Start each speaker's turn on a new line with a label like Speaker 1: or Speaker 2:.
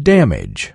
Speaker 1: damage.